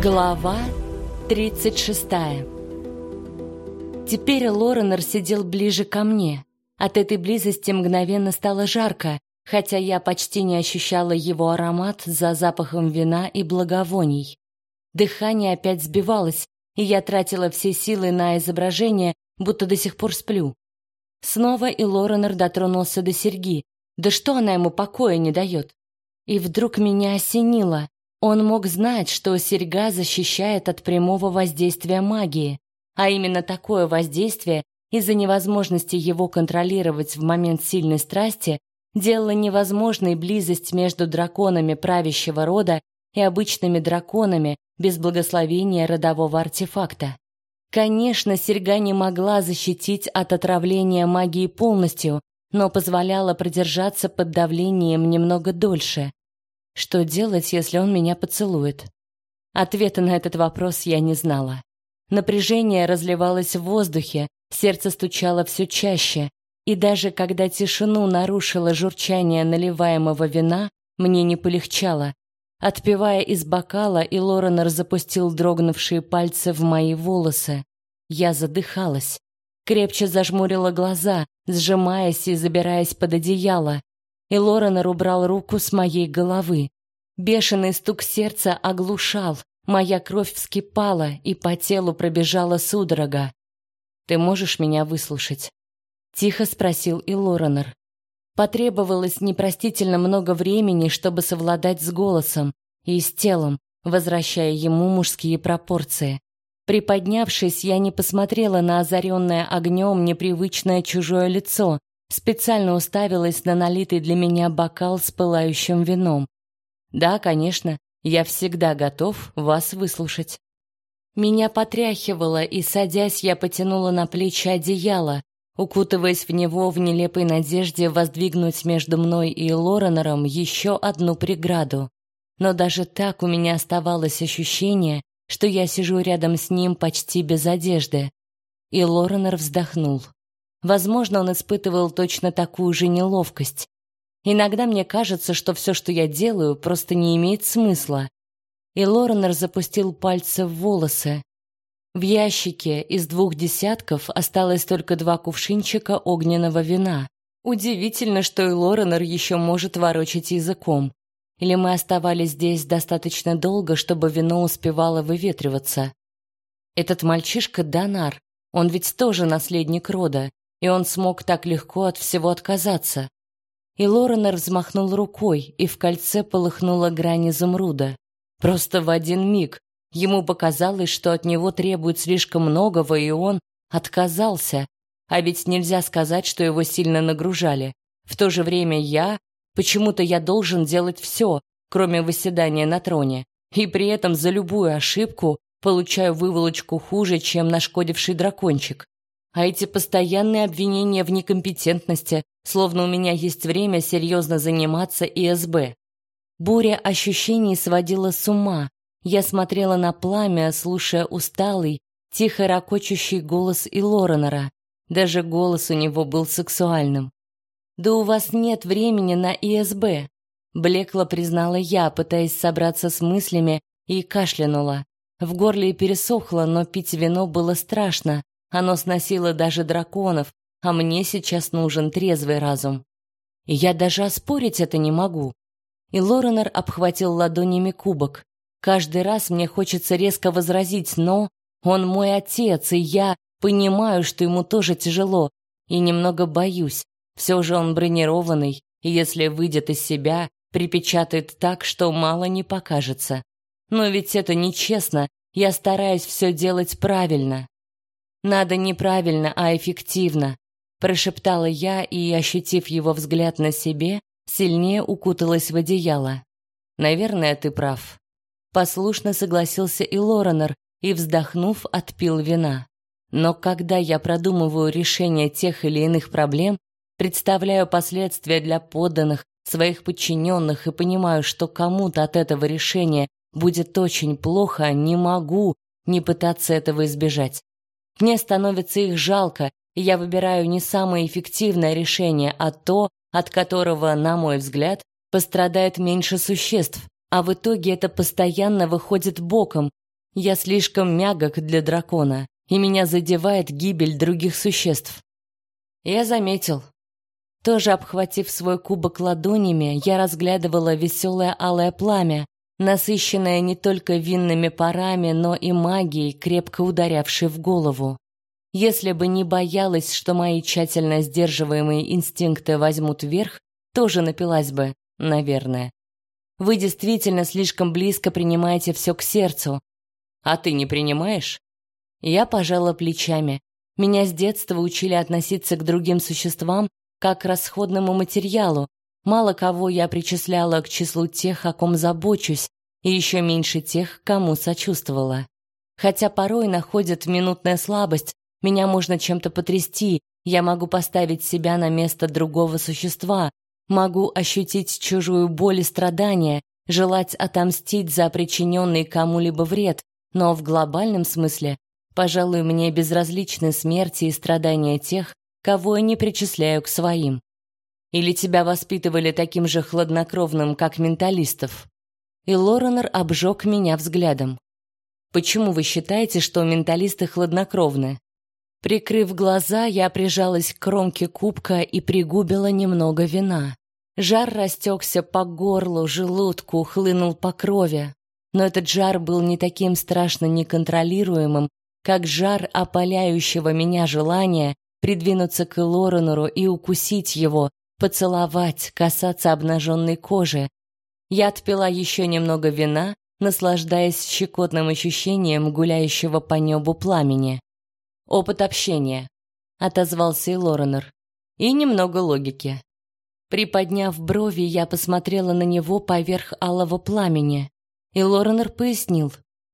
Глава 36. Теперь Лоренор сидел ближе ко мне. От этой близости мгновенно стало жарко, хотя я почти не ощущала его аромат за запахом вина и благовоний. Дыхание опять сбивалось, и я тратила все силы на изображение, будто до сих пор сплю. Снова и Лоренор дотронулся до серьги. Да что она ему покоя не дает? И вдруг меня осенило. Он мог знать, что серьга защищает от прямого воздействия магии, а именно такое воздействие из-за невозможности его контролировать в момент сильной страсти делало невозможной близость между драконами правящего рода и обычными драконами без благословения родового артефакта. Конечно, серьга не могла защитить от отравления магии полностью, но позволяла продержаться под давлением немного дольше. Что делать, если он меня поцелует? Ответа на этот вопрос я не знала. Напряжение разливалось в воздухе, сердце стучало все чаще, и даже когда тишину нарушило журчание наливаемого вина, мне не полегчало. Отпивая из бокала, и Лоренор запустил дрогнувшие пальцы в мои волосы. Я задыхалась. Крепче зажмурила глаза, сжимаясь и забираясь под одеяло и Лоренор убрал руку с моей головы. Бешеный стук сердца оглушал, моя кровь вскипала, и по телу пробежала судорога. «Ты можешь меня выслушать?» — тихо спросил и Лоренор. Потребовалось непростительно много времени, чтобы совладать с голосом и с телом, возвращая ему мужские пропорции. Приподнявшись, я не посмотрела на озаренное огнем непривычное чужое лицо, Специально уставилась на налитый для меня бокал с пылающим вином. Да, конечно, я всегда готов вас выслушать. Меня потряхивало, и садясь, я потянула на плечи одеяло, укутываясь в него в нелепой надежде воздвигнуть между мной и Лоренером еще одну преграду. Но даже так у меня оставалось ощущение, что я сижу рядом с ним почти без одежды. И Лоренер вздохнул. Возможно, он испытывал точно такую же неловкость. Иногда мне кажется, что все, что я делаю, просто не имеет смысла. И Лоренер запустил пальцы в волосы. В ящике из двух десятков осталось только два кувшинчика огненного вина. Удивительно, что и Лоренер еще может ворочать языком. Или мы оставались здесь достаточно долго, чтобы вино успевало выветриваться. Этот мальчишка Донар, он ведь тоже наследник рода, и он смог так легко от всего отказаться. И Лоренор взмахнул рукой, и в кольце полыхнула грань изумруда. Просто в один миг ему показалось, что от него требует слишком многого, и он отказался. А ведь нельзя сказать, что его сильно нагружали. В то же время я, почему-то я должен делать все, кроме восседания на троне, и при этом за любую ошибку получаю выволочку хуже, чем нашкодивший дракончик. А эти постоянные обвинения в некомпетентности, словно у меня есть время серьезно заниматься ИСБ. Буря ощущений сводила с ума. Я смотрела на пламя, слушая усталый, тихо ракочущий голос и. Даже голос у него был сексуальным. «Да у вас нет времени на ИСБ», — блекло признала я, пытаясь собраться с мыслями, и кашлянула. В горле пересохло, но пить вино было страшно, оно сносило даже драконов, а мне сейчас нужен трезвый разум. И я даже оспорить это не могу. И Лоренор обхватил ладонями кубок. Каждый раз мне хочется резко возразить, но он мой отец, и я понимаю, что ему тоже тяжело, и немного боюсь. Все же он бронированный, и если выйдет из себя, припечатает так, что мало не покажется. Но ведь это нечестно, я стараюсь все делать правильно. Надо неправильно, а эффективно, прошептала я и, ощутив его взгляд на себе, сильнее укуталась в одеяло. Наверное, ты прав. Послушно согласился и Лоренор и, вздохнув, отпил вина. Но когда я продумываю решение тех или иных проблем, представляю последствия для подданных, своих подчиненных и понимаю, что кому-то от этого решения будет очень плохо, не могу не пытаться этого избежать. Мне становится их жалко, и я выбираю не самое эффективное решение, а то, от которого, на мой взгляд, пострадает меньше существ, а в итоге это постоянно выходит боком, Я слишком мягок для дракона, и меня задевает гибель других существ. Я заметил. Тоже обхватив свой кубок ладонями, я разглядывала веселое алое пламя, насыщенное не только винными парами, но и магией, крепко ударявшей в голову. Если бы не боялась, что мои тщательно сдерживаемые инстинкты возьмут верх, тоже напилась бы, наверное. Вы действительно слишком близко принимаете все к сердцу. А ты не принимаешь? Я пожала плечами. Меня с детства учили относиться к другим существам как к расходному материалу. Мало кого я причисляла к числу тех, о ком забочусь, и еще меньше тех, кому сочувствовала. Хотя порой находят минутная слабость, меня можно чем-то потрясти, я могу поставить себя на место другого существа, Могу ощутить чужую боль и страдания, желать отомстить за причиненный кому-либо вред, но в глобальном смысле, пожалуй, мне безразличны смерти и страдания тех, кого я не причисляю к своим. Или тебя воспитывали таким же хладнокровным, как менталистов? И Лоренор обжег меня взглядом. Почему вы считаете, что менталисты хладнокровны? Прикрыв глаза, я прижалась к кромке кубка и пригубила немного вина. Жар растекся по горлу, желудку, хлынул по крови. Но этот жар был не таким страшно неконтролируемым, как жар опаляющего меня желания придвинуться к Лоренору и укусить его, поцеловать, касаться обнаженной кожи. Я отпила еще немного вина, наслаждаясь щекотным ощущением гуляющего по небу пламени. Опыт общения, отозвался и Лоренор. И немного логики. Приподняв брови, я посмотрела на него поверх алого пламени. И Лоренор пояснил,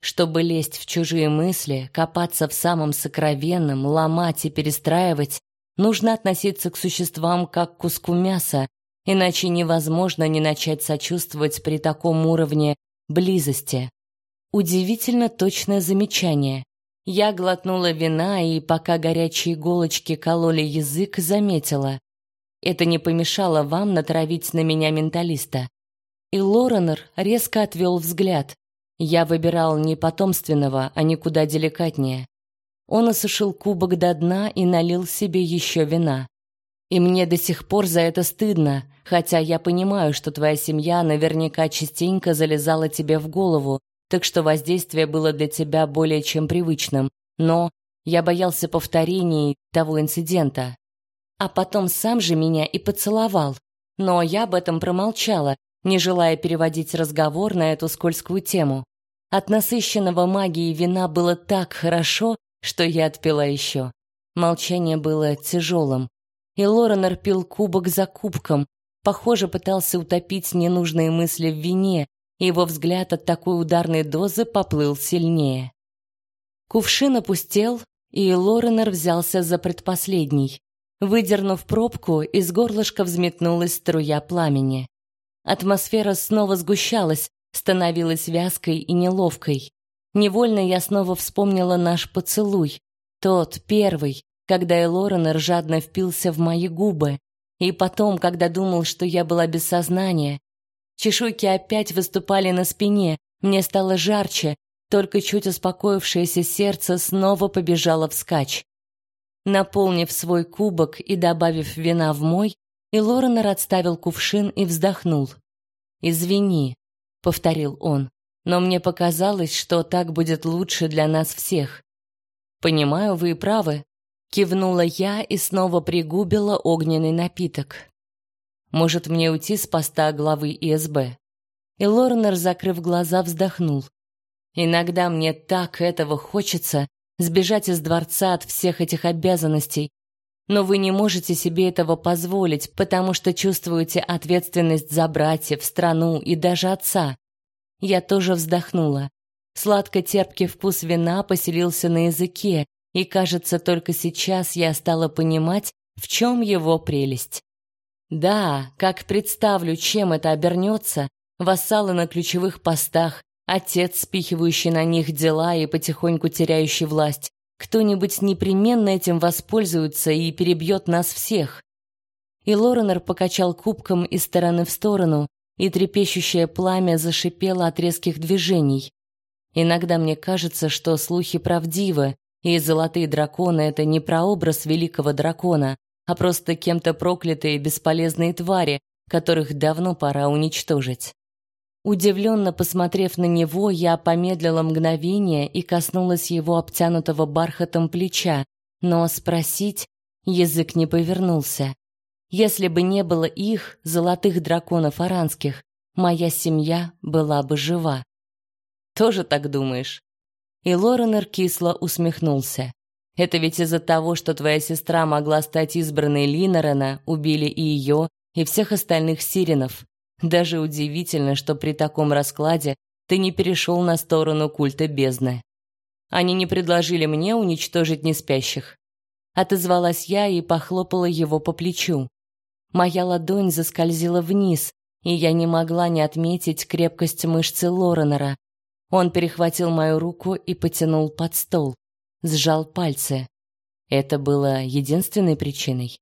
чтобы лезть в чужие мысли, копаться в самом сокровенном, ломать и перестраивать, нужно относиться к существам как к куску мяса, иначе невозможно не начать сочувствовать при таком уровне близости. Удивительно точное замечание. Я глотнула вина и, пока горячие иголочки кололи язык, заметила. Это не помешало вам натравить на меня менталиста. И Лоренор резко отвел взгляд. Я выбирал не потомственного, а никуда деликатнее. Он осушил кубок до дна и налил себе еще вина. И мне до сих пор за это стыдно, хотя я понимаю, что твоя семья наверняка частенько залезала тебе в голову, так что воздействие было для тебя более чем привычным, но я боялся повторений того инцидента. А потом сам же меня и поцеловал. Но я об этом промолчала, не желая переводить разговор на эту скользкую тему. От насыщенного магии вина было так хорошо, что я отпила еще. Молчание было тяжелым. И Лоренор пил кубок за кубком, похоже, пытался утопить ненужные мысли в вине, его взгляд от такой ударной дозы поплыл сильнее. Кувшин опустел, и Лоренор взялся за предпоследний. Выдернув пробку, из горлышка взметнулась струя пламени. Атмосфера снова сгущалась, становилась вязкой и неловкой. Невольно я снова вспомнила наш поцелуй, тот первый, когда Элоренор жадно впился в мои губы, и потом, когда думал, что я была без сознания, Чешуйки опять выступали на спине, мне стало жарче, только чуть успокоившееся сердце снова побежало вскачь. Наполнив свой кубок и добавив вина в мой, и отставил кувшин и вздохнул. «Извини», — повторил он, — «но мне показалось, что так будет лучше для нас всех». «Понимаю, вы правы», — кивнула я и снова пригубила огненный напиток. Может, мне уйти с поста главы ИСБ? И Лорнер, закрыв глаза, вздохнул. Иногда мне так этого хочется сбежать из дворца от всех этих обязанностей, но вы не можете себе этого позволить, потому что чувствуете ответственность за братьев, страну и даже отца. Я тоже вздохнула. Сладко-терпкий вкус вина поселился на языке, и, кажется, только сейчас я стала понимать, в чем его прелесть. Да, как представлю, чем это обернется, вассалы на ключевых постах, отец, спихивающий на них дела и потихоньку теряющий власть, кто-нибудь непременно этим воспользуется и перебьет нас всех. И Лоренор покачал кубком из стороны в сторону, и трепещущее пламя зашипело от резких движений. Иногда мне кажется, что слухи правдивы, и золотые драконы это не прообраз великого дракона, а просто кем-то проклятые бесполезные твари, которых давно пора уничтожить. Удивленно посмотрев на него, я помедлила мгновение и коснулась его обтянутого бархатом плеча, но спросить язык не повернулся. Если бы не было их, золотых драконов аранских, моя семья была бы жива. Тоже так думаешь? И Лоренер кисло усмехнулся. Это ведь из-за того, что твоя сестра могла стать избранной Линорена, убили и ее, и всех остальных сиренов. Даже удивительно, что при таком раскладе ты не перешел на сторону культа бездны. Они не предложили мне уничтожить неспящих. Отозвалась я и похлопала его по плечу. Моя ладонь заскользила вниз, и я не могла не отметить крепкость мышцы Лоренера. Он перехватил мою руку и потянул под стол сжал пальцы. Это было единственной причиной.